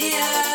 Yeah.